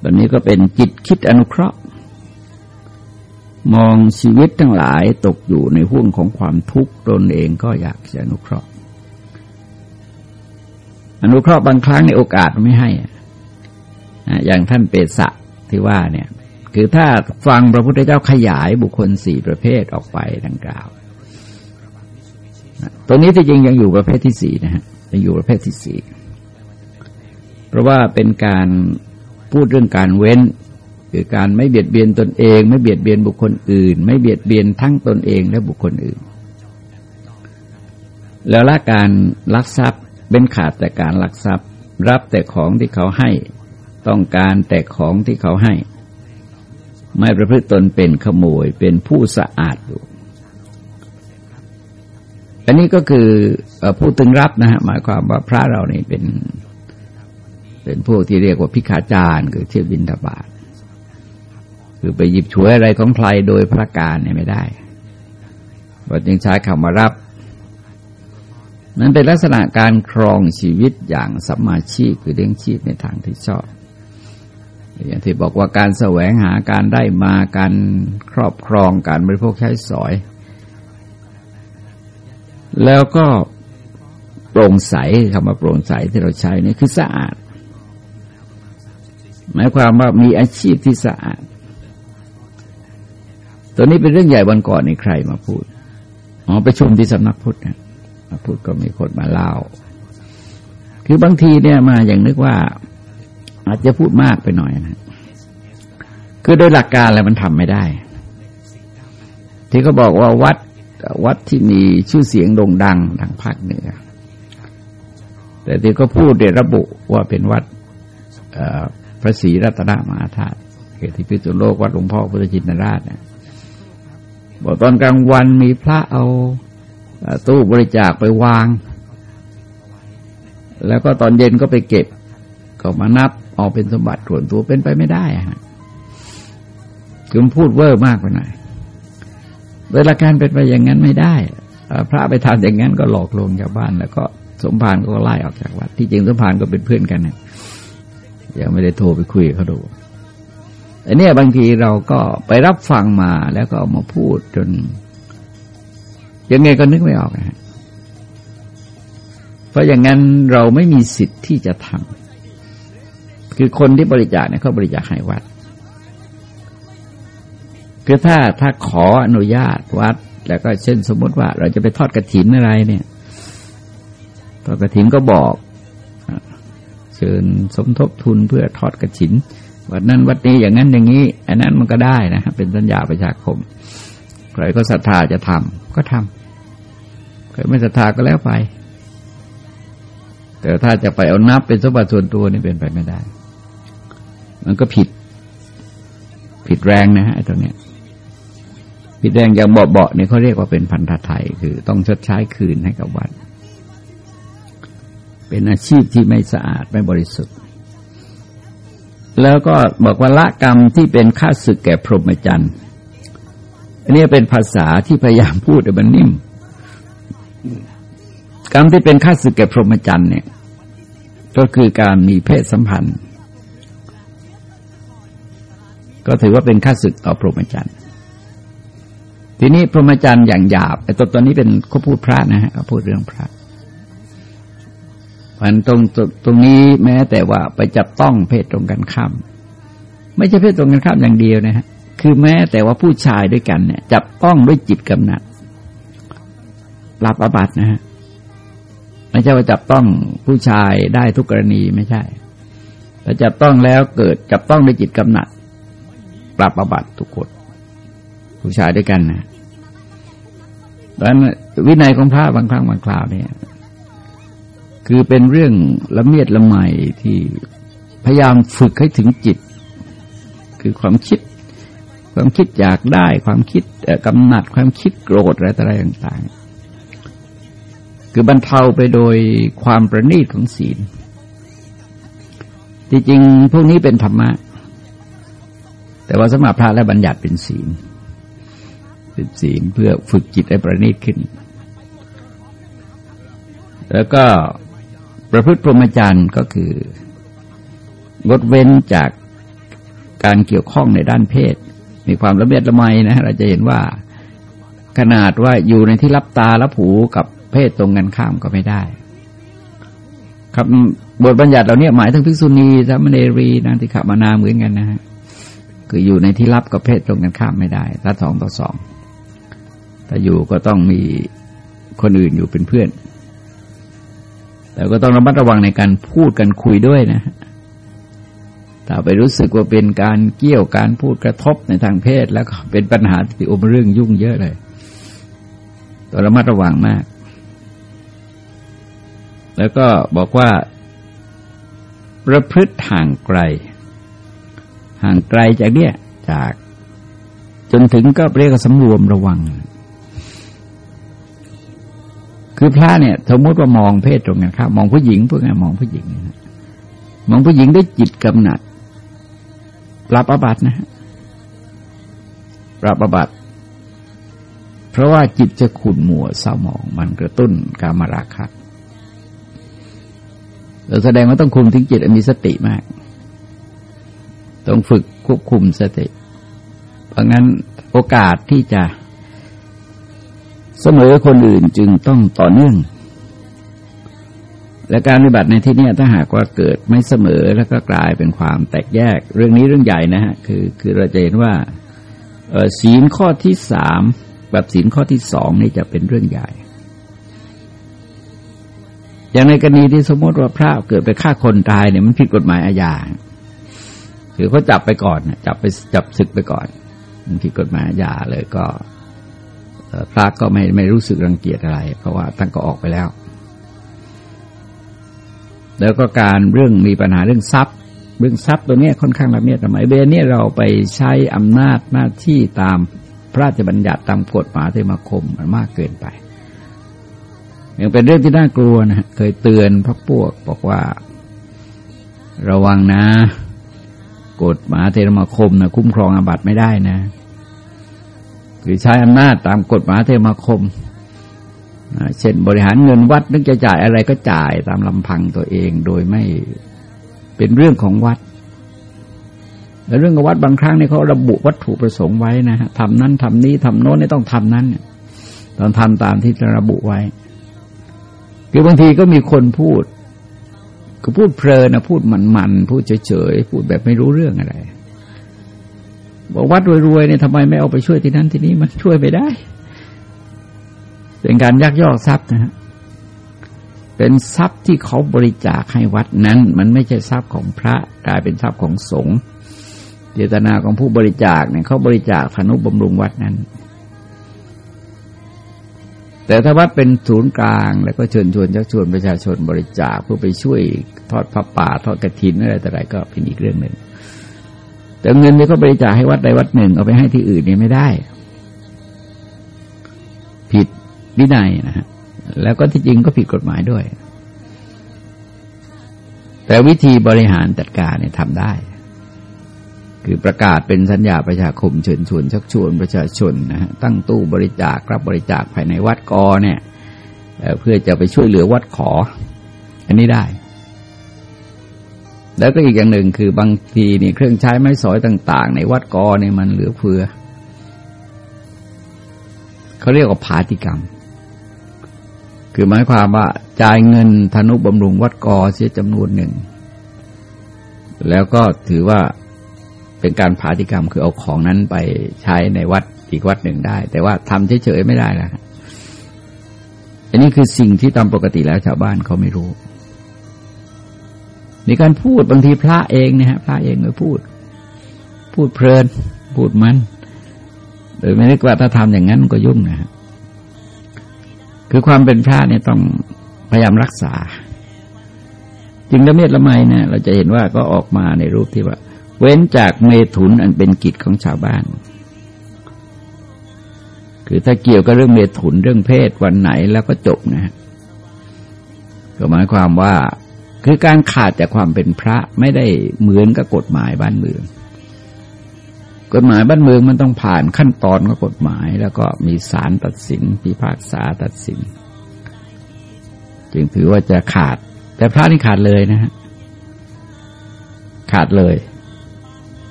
[SPEAKER 1] แบบนี้ก็เป็นจิตคิดอนุเคราะห์ มองชีวิตทั้งหลายตกอยู่ในห่วงของความทุกข์ตนเองก็อยากจะอนุเคราะห์ อนุเคราะห์บางครั้งในโอกาสไม่ให้อย่างท่านเปสะที่ว่าเนี่ย คือถ้าฟังพระพุทธเจ้าขยายบุคคลสี่ประเภทออกไปดังกล่าวตรงนี้ที่จริงยังอยู่ประเภทที่สี่นะฮะยังอยู่ประเภทที่สี่เพราะว่าเป็นการพูดเรื่องการเว้นคือการไม่เบียดเบียนตนเอง ไม่เบียดเบียนบุคคลอื่น ไม่เบียดเบียนทั้งตนเองและบุคคลอื่น แล้วละการลักทรัพย์ เป็นขาดแต่การลักทรัพย์ รับแต่ของที่เขาให้ ต้องการแต่ของที่เขาให้ ไม่ประพฤติตนเป็นขโมยเป็นผู้สะอาดอยู่อันนี้ก็คือพูดถึงรับนะฮะหมายความว่าพระเรานี่เป็น เป็นพวกที่เรียกว่าพิขาจารคือเที่ยวบินทบาทคือไปหยิบฉวยอะไรของใครโดยพระการเนี่ยไม่ได้เราจึงใช้คำว่ารับ นั้นเป็นลักษณะการครองชีวิตอย่างสัมมาชีพคือเลี้ยงชีพในทางที่ชอบ อย่างที่บอกว่าการแสวงหาการได้มาการครอบครองการบริโภคใช้สอย แล้วก็โปร่งใสคำว่าโปร่งใสที่เราใช้นี่คือสะอาด หมายความว่ามีอาชีพที่สะอาด ตัวนี้เป็นเรื่องใหญ่วันก่อนในใครมาพูดอ๋อไปชมที่สำนักพุทธนะ พูดก็มีคนมาเล่า คือบางทีเนี่ยมาอย่างนึกว่า อาจจะพูดมากไปหน่อยนะ คือโดยหลักการแล้วมันทำไม่ได้ ที่เขาบอกว่าวัดวัดที่มีชื่อเสียงโด่งดังทางภาคเหนือ แต่ที่ก็พูดเดระบุว่าเป็นวัดพระศรีรัตนมหาธาตุเขตที่พิจุโลกวัดหลวงพ่อพุทธจินราชเนี่ยบอกตอนกลางวันมีพระเอา ตู้บริจาคไปวาง แล้วก็ตอนเย็นก็ไปเก็บ ก็มานับออกเป็นสมบัติส่วนตัวเป็นไปไม่ได้ฮะคือพูดเวอร์มากไปหน่อยโดยหลักการเป็นไปอย่างนั้นไม่ได้พระไปทำอย่างนั้นก็หลอกลวงชาวบ้าน แล้วก็สมภารก็ไล่ออกจากวัด ที่จริงสมภารก็เป็นเพื่อนกันเนี่ยยังไม่ได้โทรไปคุยเขาดูอันนี้บางทีเราก็ไปรับฟังมาแล้วก็เอามาพูดจน ยังไงก็นึกไม่ออกนะเพราะอย่างนั้นเราไม่มีสิทธิ์ที่จะทำคือคนที่บริจาคเนี่ยเขาบริจาคให้วัด คือถ้าถ้าขออนุญาตวัด แล้วก็เช่นสมมติว่า เราจะไปทอดกระถินอะไรเนี่ยทอดกระถินก็บอกเชิญสมทบทุนเพื่อทอดกระถินวัดนั้นวัดนี้อย่างนั้นอย่างนี้ อันนั้นมันก็ได้นะเป็นสัญญาประชาคมใครก็ศรัทธาจะทำก็ทำ ใครไม่ศรัทธาก็แล้วไป แต่ถ้าจะไปเอานับเป็นสมบัติส่วนตัวนี่เป็นไปไม่ได้ มันก็ผิด ผิดแรงนะฮะตรงเนี้ยผิดแรงอย่างเบาๆนี่เขาเรียกว่าเป็นพันธะไทยคือต้องชดใช้คืนให้กับวัดเป็นอาชีพที่ไม่สะอาดไม่บริสุทธิ์ แล้วก็บอกว่าละกรรมที่เป็นค่าศึกแก่พรหมจรรย์อันนี้เป็นภาษาที่พยายามพูดแต่มันนิ่ม กรรมที่เป็นค่าศึกแก่พรหมจรรย์เนี่ย ก็คือการมีเพศสัมพันธ์ ก็ถือว่าเป็นค่าศึกต่อพรหมจรรย์ทีนี้พรหมจรรย์อย่างหยาบแต่ตอนนี้เป็นเขาพูดพระนะฮะเขาพูดเรื่องพระมันตรงตรงนี้แม้แต่ว่าไปจับต้องเพศตรงกันข้ามไม่ใช่เพศตรงกันข้ามอย่างเดียวนะฮะคือแม้แต่ว่าผู้ชายด้วยกันเนี่ย จับต้องด้วยจิตกำหนัดรับอบัตนะฮะ ไม่ใช่ว่าจับต้องผู้ชายได้ทุกกรณีไม่ใช่แต่จับต้องแล้วเกิดจับต้องด้วยจิตกำหนัดปรับอบัตทุกคนผู้ชายด้วยกันนะดังนั้นวินัยของพระบางครั้งบางคราวเนี่ย คือเป็นเรื่องละเมียดละไมที่พยายามฝึกให้ถึงจิต คือความคิด ความคิดอยากได้ ความคิดกำหนัดความคิดโกรธอะไรอะไรต่างๆ คือบรรเทาไปโดยความประณีตของศีล ที่จริงพวกนี้เป็นธรรมะ แต่ว่าสมมาพระและบัญญัติเป็นศีล เป็นศีลเพื่อฝึกจิตให้ประณีตขึ้น แล้วก็ประพฤติพรหมจรรย์ก็คืองดเว้นจากการเกี่ยวข้องในด้านเพศ มีความละเมียดละไมนะเราจะเห็นว่าขนาดว่าอยู่ในที่รับตารับหูกับ เพศตรงกันข้ามก็ไม่ได้ ครับบทบัญญัติเหล่านี้หมายถึงภิกษุณีสามเณรีนางติขามานาเหมือนกันนะฮะคืออยู่ในที่รับกับเพศตรงกันข้ามไม่ได้ถ้าสองต่อสองถ้าอยู่ก็ต้องมีคนอื่นอยู่เป็นเพื่อน แต่ก็ต้องระมัดระวังในการพูดกันคุยด้วยนะถ้าไปรู้สึกว่าเป็นการเกี่ยวการพูดกระทบในทางเพศ แล้วก็เป็นปัญหาที่อมเรื่องยุ่งเยอะเลยต้องระมัดระวังมาก แล้วก็บอกว่า ประพฤติห่างไกล ห่างไกลจากเนี่ยจาก จนถึงก็เรียกว่าสำรวมระวัง คือพระเนี่ย สมมติว่ามองเพศตรงกันครับมองผู้หญิงพวกนี้มองผู้หญิงมองผู้หญิงด้วยจิตกำหนัด ปรับอบัตนะปรับอบัตเพราะว่าจิตจะขุ่นมัวเศร้าหมอง มันกระตุ้นกามราคะ แสดงว่าต้องคุมถึงจิตมีสติมาก ต้องฝึกควบคุมสติ เพราะงั้นโอกาสที่จะเสมอคนอื่นจึงต้องต่อเนื่อง และการปฏิบัติในที่นี้ถ้าหากว่าเกิดไม่เสมอแล้วก็กลายเป็นความแตกแยก เรื่องนี้เรื่องใหญ่นะฮะคือคือเราจะเห็นว่าศีลข้อที่สามแบบศีลข้อที่สองนี่จะเป็นเรื่องใหญ่ อย่างในกรณีที่สมมติว่าพระเกิดไปฆ่าคนตายเนี่ยมันผิดกฎหมายอาญาคือเขาจับไปก่อนจับไปจับศึกไปก่อน มันผิดกฎหมายอาญาเลยก็พระก็ไม่ไม่รู้สึกรังเกียจอะไร เพราะว่าท่านก็ออกไปแล้ว แล้วก็การเรื่องมีปัญหาเรื่องทรัพย์ เรื่องทรัพย์ตัวนี้ค่อนข้างละเมียดทำไมเบนเนี่ยเราไปใช้อำนาจหน้าที่ตามพระราชบัญญัติตามกฎหมายเทมาคมมันมากเกินไป ยังเป็นเรื่องที่น่ากลัวนะเคยเตือนพระพวกบอกว่า ระวังนะ กฎหมายเทมาคมนะคุ้มครองอาบัติไม่ได้นะหรือใช้อำนาจตามกฎหมายเทมาคมเช่นบริหารเงินวัดนึกจะจ่ายอะไรก็จ่ายตามลำพังตัวเองโดยไม่เป็นเรื่องของวัดแต่เรื่องของวัดบางครั้งเนี่ยเขาระบุวัตถุประสงค์ไว้นะฮะทำนั้นทำนี้ทำโน้นไม่ต้องทำนั้นต้องทำตามที่ระบุไว้ คือบางทีก็มีคนพูด ก็พูดเพลินนะพูดมันๆพูดเฉยๆพูดแบบไม่รู้เรื่องอะไร บอกวัดรวยๆเนี่ยทำไมไม่เอาไปช่วยที่นั้นที่นี้มันช่วยไม่ได้ เป็นการยักยอกทรัพย์นะฮะเป็นทรัพย์ที่เขาบริจาคให้วัดนั้น มันไม่ใช่ทรัพย์ของพระกลายเป็นทรัพย์ของสงฆ์เจตนาของผู้บริจาคเนี่ยเขาบริจาคธนุบำรุงวัดนั้น แต่ถ้าวัดเป็นศูนย์กลาง แล้วก็เชิญชวนชักชวนประชาชนบริจาคเพื่อไปช่วยทอดพระป่าทอดกระถินอะไรแต่ไรก็เป็นอีกเรื่องหนึ่ง แต่เงินที่เขาบริจาคให้วัดใดวัดหนึ่งเอาไปให้ที่อื่นนี่ไม่ได้ ผิดวินัยนะฮะแล้วก็ที่จริงก็ผิดกฎหมายด้วย แต่วิธีบริหารจัดการเนี่ยทำได้ คือประกาศเป็นสัญญาประชาคมเชิญชวนชักชวนประชาชนนะฮะตั้งตู้บริจาครับบริจาคภายในวัดกอเนี่ยเพื่อจะไปช่วยเหลือวัดขอ อันนี้ได้ แล้วก็อีกอย่างหนึ่งคือบางทีนี่เครื่องใช้ไม้สอยต่าง ๆ ในวัดกอเนี่ยมันเหลือเฟือเขาเรียกว่าผาติกรรม คือหมายความว่าจ่ายเงินธนุบำรุงวัดกอเสียจำนวนหนึ่ง แล้วก็ถือว่า เป็นการผาติกรรมคือเอาของนั้นไปใช้ในวัดอีกวัดหนึ่งได้ แต่ว่าทำเฉยๆไม่ได้แล้วอันนี้คือสิ่งที่ตามปกติแล้วชาวบ้านเขาไม่รู้ มีการพูดบางทีพระเองนี่ยฮะพระเองก็พูด พูดเพลิน พูดมันโดยไม่ได้ว่าถ้าทำอย่างนั้นก็ยุ่งนะฮะคือความเป็นพระเนี่ยต้องพยายามรักษา จึงละเมียดละไมเนี่ยเราจะเห็นว่าก็ออกมาในรูปที่ว่า เว้นจากเมถุนอันเป็นกิจของชาวบ้าน คือถ้าเกี่ยวกับเรื่องเมถุนเรื่องเพศวันไหนแล้วก็จบนะฮะก็หมายความว่าคือการขาดจากความเป็นพระไม่ได้เหมือนกับกฎหมายบ้านเมือง กฎหมายบ้านเมืองมันต้องผ่านขั้นตอนของกฎหมาย แล้วก็มีศาลตัดสินพิพากษาตัดสิน จึงถือว่าจะขาด แต่พระนี่ขาดเลยนะฮะขาดเลย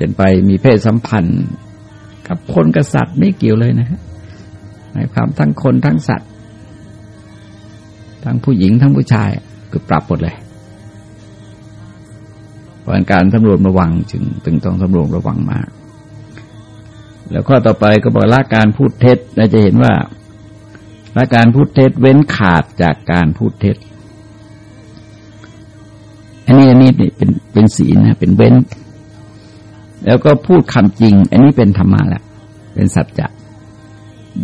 [SPEAKER 1] เป็นไปมีเพศสัมพันธ์ กับคนกับสัตว์ไม่เกี่ยวเลยนะฮะในความทั้งคนทั้งสัตว์ ทั้งผู้หญิงทั้งผู้ชายคือปรับหมดเลยเพราะการสำรวมระวังจึงตึงต้องสำรวมระวังมาก แล้วข้อต่อไปก็บอกละการพูดเท็จเราจะเห็นว่าละการพูดเท็จเว้นขาดจากการพูดเท็จอันนี้อันนี้เป็นเป็นศีลนะเป็นเว้น แล้วก็พูดคำจริง อันนี้เป็นธรรมะแหละเป็นสัจจะ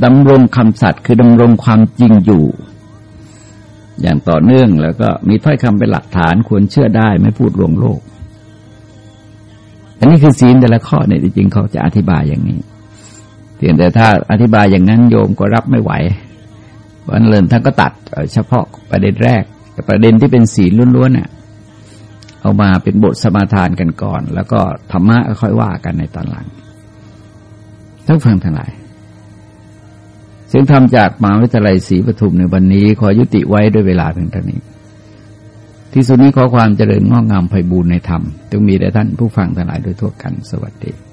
[SPEAKER 1] ดำรงคำสัตย์คือดำรงความจริงอยู่ อย่างต่อเนื่องแล้วก็มีถ้อยคำเป็นหลักฐานควรเชื่อได้ไม่พูดลวงโลก อันนี้คือศีลแต่ละข้อเนี่ยจริงๆเขาจะอธิบายอย่างนี้เพียงแต่ถ้าอธิบายอย่างนั้นโยมก็รับไม่ไหววันเลินท่านก็ตัดเฉพาะประเด็นแรกแต่ประเด็นที่เป็นศีลล้วนๆเนี่ย เอามาเป็นบทสมาทานกันก่อน แล้วก็ธรรมะค่อยว่ากันในตอนหลังทั้งฟังทั้งหลายเสียงธรรมจากมหาวิทยาลัยศรีปทุมในวันนี้ ขอยุติไว้ด้วยเวลาเพียงเท่านี้ ที่สุดนี้ขอความเจริญงอกงามไพบูรณ์ในธรรมจงมีแด่ท่านผู้ฟังทั้งหลายโดยทั่วกันสวัสดี